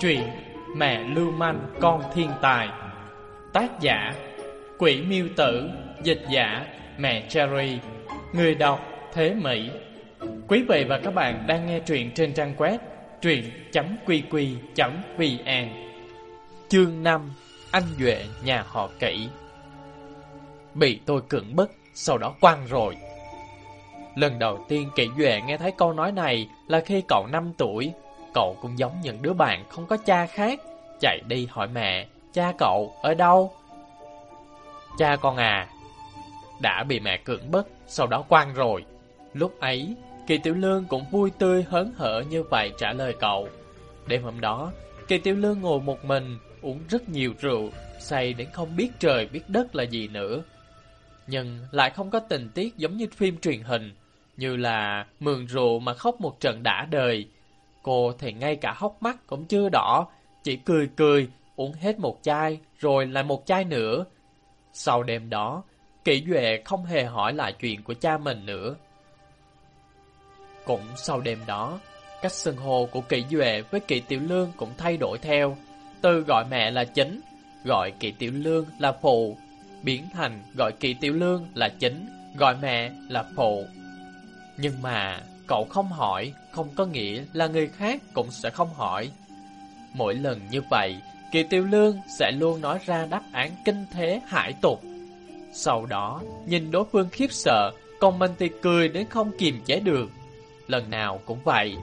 Truyện Mẹ Lưu Manh Con Thiên Tài. Tác giả Quỷ Miêu Tử. Dịch giả Mẹ Cherry. Người đọc Thế Mỹ. Quý vị và các bạn đang nghe truyện trên trang web truyện.qq.vn Chương 5 Anh Duệ nhà họ kỹ Bị tôi cưỡng bức, sau đó quăng rồi. Lần đầu tiên Kỷ Duệ nghe thấy câu nói này là khi cậu 5 tuổi. Cậu cũng giống những đứa bạn không có cha khác. Chạy đi hỏi mẹ, cha cậu ở đâu? Cha con à, đã bị mẹ cưỡng bức, sau đó quan rồi. Lúc ấy, Kỳ Tiểu Lương cũng vui tươi hớn hở như vậy trả lời cậu. Đêm hôm đó, Kỳ Tiểu Lương ngồi một mình, uống rất nhiều rượu, say đến không biết trời biết đất là gì nữa. Nhưng lại không có tình tiết giống như phim truyền hình, như là mượn rượu mà khóc một trận đã đời. Cô thì ngay cả hốc mắt cũng chưa đỏ, chỉ cười cười, uống hết một chai, rồi lại một chai nữa. Sau đêm đó, Kỷ Duệ không hề hỏi lại chuyện của cha mình nữa. Cũng sau đêm đó, cách xưng hô của Kỷ Duệ với Kỷ Tiểu Lương cũng thay đổi theo. Từ gọi mẹ là chính, gọi Kỷ Tiểu Lương là phụ, biến thành gọi Kỷ Tiểu Lương là chính, gọi mẹ là phụ. Nhưng mà cậu không hỏi không có nghĩa là người khác cũng sẽ không hỏi. Mỗi lần như vậy, Kỳ Tiêu Lương sẽ luôn nói ra đáp án kinh thế hải tục. Sau đó, nhìn đối phương khiếp sợ, còn mình thì cười đến không kiềm chế được. Lần nào cũng vậy.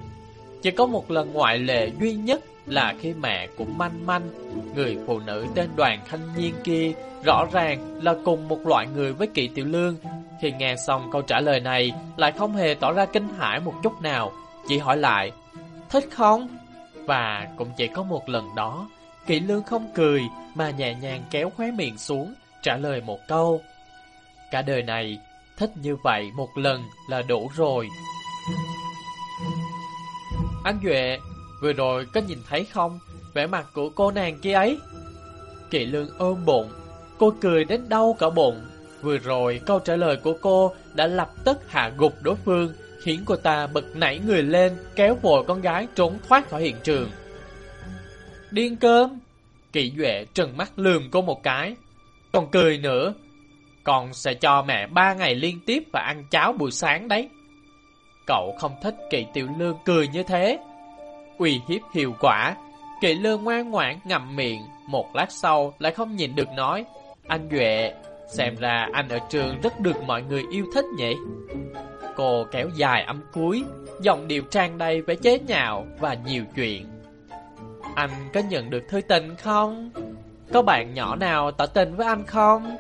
Chỉ có một lần ngoại lệ duy nhất là khi mẹ của Manh Manh, người phụ nữ tên đoàn thanh niên kia, rõ ràng là cùng một loại người với Kỳ Tiểu Lương, khi nghe xong câu trả lời này, lại không hề tỏ ra kinh hãi một chút nào, chỉ hỏi lại, thích không? Và cũng chỉ có một lần đó, Kỵ Lương không cười mà nhẹ nhàng kéo khóe miệng xuống, trả lời một câu. Cả đời này, thích như vậy một lần là đủ rồi. Anh Duệ, vừa rồi có nhìn thấy không? Vẻ mặt của cô nàng kia ấy. Kỵ Lương ôm bụng, cô cười đến đau cả bụng, Vừa rồi câu trả lời của cô đã lập tức hạ gục đối phương, khiến cô ta bật nảy người lên, kéo vội con gái trốn thoát khỏi hiện trường. Điên cơm! Kỷ Duệ trừng mắt lườm cô một cái, còn cười nữa. Còn sẽ cho mẹ ba ngày liên tiếp và ăn cháo buổi sáng đấy. Cậu không thích Kỵ Tiểu Lương cười như thế. Uy hiếp hiệu quả, Kỵ Lương ngoan ngoãn ngậm miệng, một lát sau lại không nhìn được nói, anh Duệ, Xem ra anh ở trường rất được mọi người yêu thích nhỉ Cô kéo dài âm cuối, Giọng điệu trang đầy với chế nhạo và nhiều chuyện Anh có nhận được thư tình không? Có bạn nhỏ nào tỏ tình với anh không?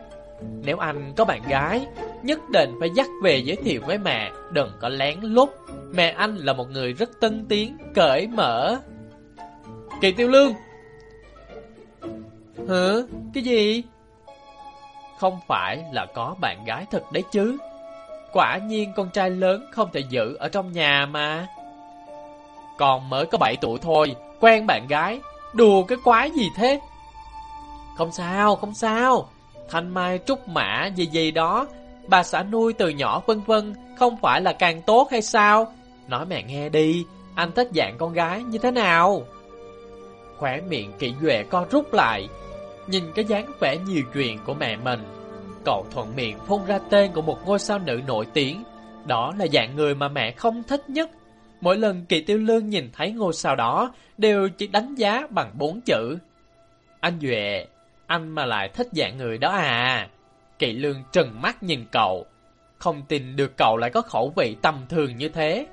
Nếu anh có bạn gái, Nhất định phải dắt về giới thiệu với mẹ, Đừng có lén lút Mẹ anh là một người rất tân tiến, Cởi mở Kỳ tiêu lương Hả? Cái gì? Không phải là có bạn gái thật đấy chứ. Quả nhiên con trai lớn không thể giữ ở trong nhà mà. Còn mới có 7 tuổi thôi, Quen bạn gái, Đùa cái quái gì thế? Không sao không sao. Thanh mai trúc mã gì gì đó. Bà xã nuôi từ nhỏ vân vân, Không phải là càng tốt hay sao? Nói mẹ nghe đi, Anh thích dạng con gái như thế nào? Khỏe miệng kỹ duệ co rút lại Nhìn cái dáng vẻ nhiều chuyện của mẹ mình. Cậu thuận miệng phun ra tên của một ngôi sao nữ nổi tiếng. Đó là dạng người mà mẹ không thích nhất. Mỗi lần Kỳ Tiêu Lương nhìn thấy ngôi sao đó, Đều chỉ đánh giá bằng bốn chữ. Anh Duệ, Anh mà lại thích dạng người đó à? Kỳ Lương trừng mắt nhìn cậu. Không tin được cậu lại có khẩu vị tầm thường như thế.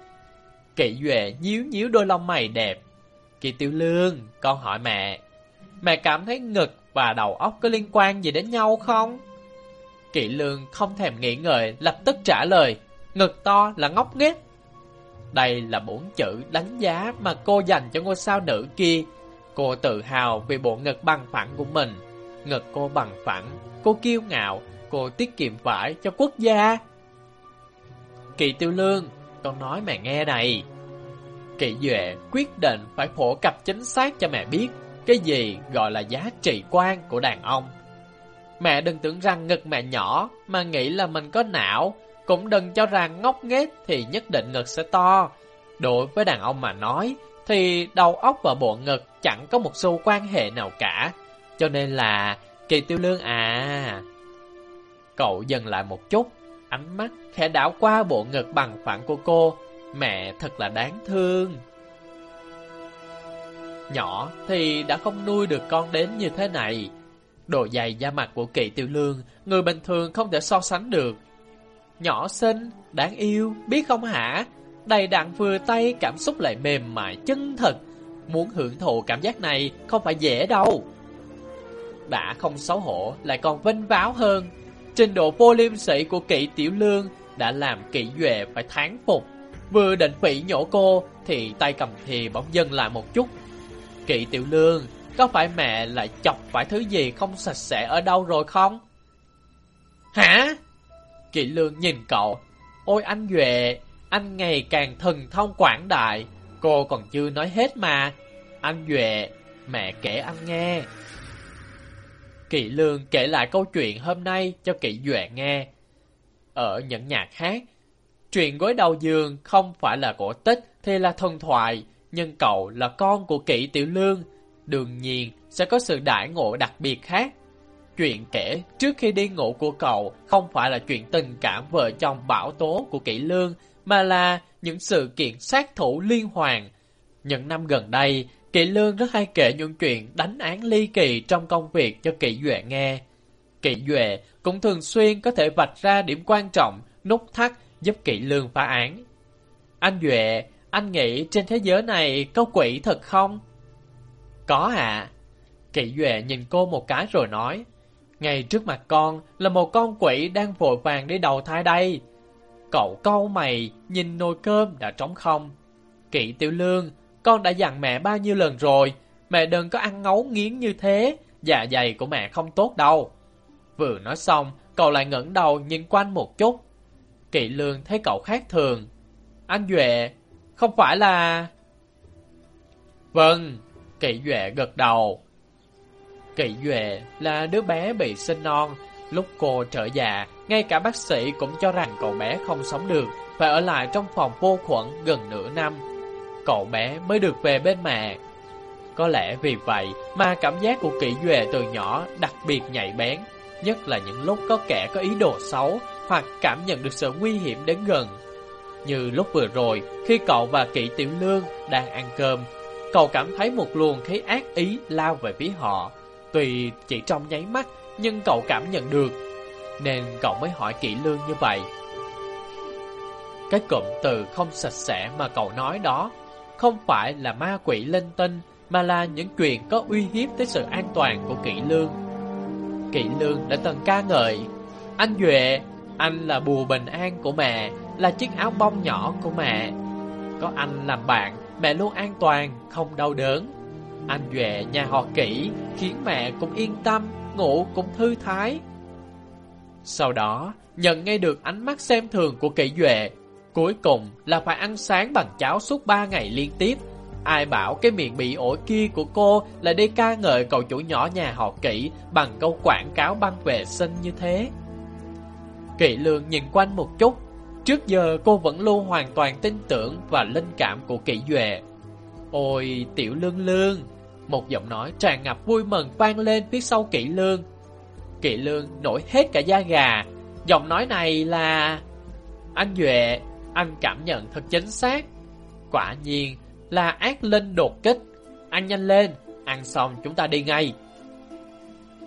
Kỳ Duệ nhíu nhíu đôi lông mày đẹp. Kỳ Tiêu Lương, Con hỏi mẹ. Mẹ cảm thấy ngực và đầu óc có liên quan gì đến nhau không? Kỵ lương không thèm nghĩ ngợi, lập tức trả lời, ngực to là ngốc nghếch. Đây là bốn chữ đánh giá mà cô dành cho ngôi sao nữ kia. Cô tự hào vì bộ ngực bằng phẳng của mình. Ngực cô bằng phẳng, cô kiêu ngạo, cô tiết kiệm vải cho quốc gia. Kỳ tiêu lương, con nói mẹ nghe này. Kỳ Duệ quyết định phải phổ cập chính xác cho mẹ biết cái gì gọi là giá trị quan của đàn ông. Mẹ đừng tưởng rằng ngực mẹ nhỏ mà nghĩ là mình có não, cũng đừng cho rằng ngốc nghếch thì nhất định ngực sẽ to. Đối với đàn ông mà nói, thì đầu óc và bộ ngực chẳng có một xu quan hệ nào cả. Cho nên là, kỳ tiêu lương à... Cậu dừng lại một chút, ánh mắt khẽ đảo qua bộ ngực bằng phẳng của cô. Mẹ thật là đáng thương. Nhỏ thì đã không nuôi được con đến như thế này. Độ dày da mặt của kỵ tiểu lương, người bình thường không thể so sánh được. Nhỏ xinh, đáng yêu, biết không hả? Đầy đặn vừa tay cảm xúc lại mềm mại chân thật. Muốn hưởng thụ cảm giác này không phải dễ đâu. Đã không xấu hổ, lại còn vinh váo hơn. Trình độ vô liêm sĩ của kỵ tiểu lương đã làm kỵ duệ phải thán phục. Vừa định phỉ nhổ cô, thì tay cầm thì bỗng dừng lại một chút. Kỵ tiểu lương, có phải mẹ lại chọc phải thứ gì không sạch sẽ ở đâu rồi không? Hả? Kỵ lương nhìn cậu. Ôi anh Duệ, anh ngày càng thần thông quảng đại. Cô còn chưa nói hết mà. Anh Duệ, mẹ kể anh nghe. Kỵ lương kể lại câu chuyện hôm nay cho kỵ Duệ nghe. Ở những nhà khác, chuyện gối đầu giường không phải là cổ tích thì là thần thoại, nhưng cậu là con của kỵ tiểu lương. Đương nhiên sẽ có sự đại ngộ đặc biệt khác. Chuyện kể trước khi đi ngủ của cậu không phải là chuyện tình cảm vợ chồng bảo tố của kỵ lương, mà là những sự kiện sát thủ liên hoàn. Những năm gần đây, Kỵ Lương rất hay kể những chuyện đánh án ly kỳ trong công việc cho Kỵ Duệ nghe. Kỵ Duệ cũng thường xuyên có thể vạch ra điểm quan trọng, nút thắt giúp Kỵ Lương phá án. Anh Duệ, anh nghĩ trên thế giới này có quỷ thật không? Có ạ. À. Kỵ Duệ nhìn cô một cái rồi nói. Ngay trước mặt con là một con quỷ đang vội vàng đi đầu thai đây. Cậu câu mày nhìn nồi cơm đã trống không. Kỵ Tiểu Lương, con đã dặn mẹ bao nhiêu lần rồi, mẹ đừng có ăn ngấu nghiến như thế, dạ dày của mẹ không tốt đâu. Vừa nói xong, cậu lại ngẩng đầu nhìn quanh một chút. Kỵ lương thấy cậu khác thường. Anh Duệ, không phải là... Vâng, Kỵ Duệ gật đầu. Kỵ Duệ là đứa bé bị sinh non. Lúc cô trở già, ngay cả bác sĩ cũng cho rằng cậu bé không sống được, phải ở lại trong phòng vô khuẩn gần nửa năm cậu bé mới được về bên mẹ. Có lẽ vì vậy mà cảm giác của kỵ duệ từ nhỏ đặc biệt nhạy bén, nhất là những lúc có kẻ có ý đồ xấu hoặc cảm nhận được sự nguy hiểm đến gần. Như lúc vừa rồi, khi cậu và kỵ tiểu lương đang ăn cơm, cậu cảm thấy một luồng khí ác ý lao về phía họ. Tuy chỉ trong nháy mắt, nhưng cậu cảm nhận được, nên cậu mới hỏi kỵ lương như vậy. Cái cụm từ không sạch sẽ mà cậu nói đó không phải là ma quỷ linh tinh, mà là những chuyện có uy hiếp tới sự an toàn của kỵ lương. Kỵ lương đã từng ca ngợi, anh Duệ, anh là bùa bình an của mẹ, là chiếc áo bông nhỏ của mẹ. Có anh làm bạn, mẹ luôn an toàn, không đau đớn. Anh Duệ nhà họ kỹ, khiến mẹ cũng yên tâm, ngủ cũng thư thái. Sau đó, nhận ngay được ánh mắt xem thường của kỹ Duệ, Cuối cùng là phải ăn sáng bằng cháo suốt 3 ngày liên tiếp. Ai bảo cái miệng bị ổi kia của cô là đi ca ngợi cậu chủ nhỏ nhà họ kỹ bằng câu quảng cáo băng vệ sinh như thế. Kỵ lương nhìn quanh một chút. Trước giờ cô vẫn luôn hoàn toàn tin tưởng và linh cảm của kỹ duệ. Ôi tiểu lương lương! Một giọng nói tràn ngập vui mừng vang lên phía sau kỹ lương. kỹ lương nổi hết cả da gà. Giọng nói này là... Anh Duệ, anh cảm nhận thật chính xác. Quả nhiên là ác linh đột kích. Ăn nhanh lên, ăn xong chúng ta đi ngay.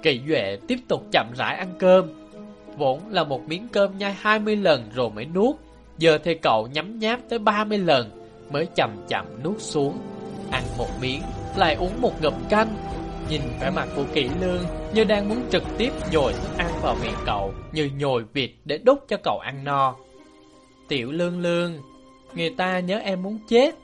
Kỳ Duệ tiếp tục chậm rãi ăn cơm. Vốn là một miếng cơm nhai 20 lần rồi mới nuốt. Giờ thì cậu nhắm nháp tới 30 lần mới chậm chậm nuốt xuống. Ăn một miếng, lại uống một ngụm canh. Nhìn vẻ mặt của kỹ lương như đang muốn trực tiếp nhồi thức ăn vào miệng cậu như nhồi vịt để đút cho cậu ăn no. Tiểu lương lương, người ta nhớ em muốn chết.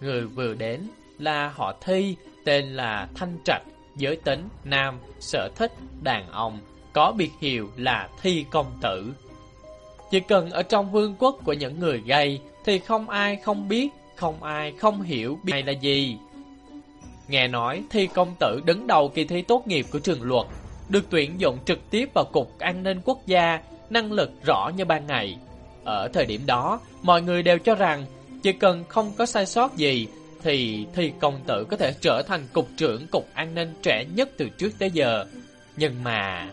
Người vừa đến là họ Thi, tên là Thanh Trạch, giới tính, nam, sở thích, đàn ông, có biệt hiệu là Thi Công Tử. Chỉ cần ở trong vương quốc của những người gay thì không ai không biết, không ai không hiểu biết này là gì. Nghe nói Thi Công Tử đứng đầu kỳ thi tốt nghiệp của trường luật, được tuyển dụng trực tiếp vào Cục An ninh Quốc gia, năng lực rõ như ban ngày. Ở thời điểm đó, mọi người đều cho rằng Chỉ cần không có sai sót gì Thì thi công tử có thể trở thành cục trưởng cục an ninh trẻ nhất từ trước tới giờ Nhưng mà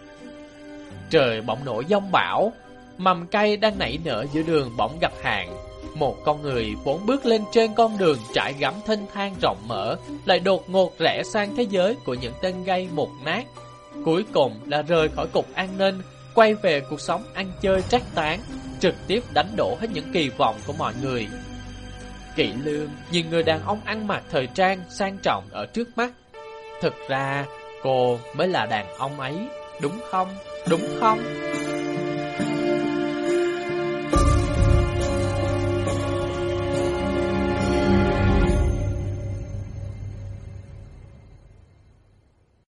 Trời bỗng nổi giông bão, Mầm cây đang nảy nở giữa đường bỗng gặp hạn Một con người vốn bước lên trên con đường trải gắm thênh thang rộng mở, Lại đột ngột rẽ sang thế giới của những tên gây một nát. Cuối cùng là rời khỏi cục an ninh, Quay về cuộc sống ăn chơi trách tán, Trực tiếp đánh đổ hết những kỳ vọng của mọi người. Kỵ lương nhìn người đàn ông ăn mặc thời trang sang trọng ở trước mắt. Thực ra, cô mới là đàn ông ấy. Đúng không? Đúng không?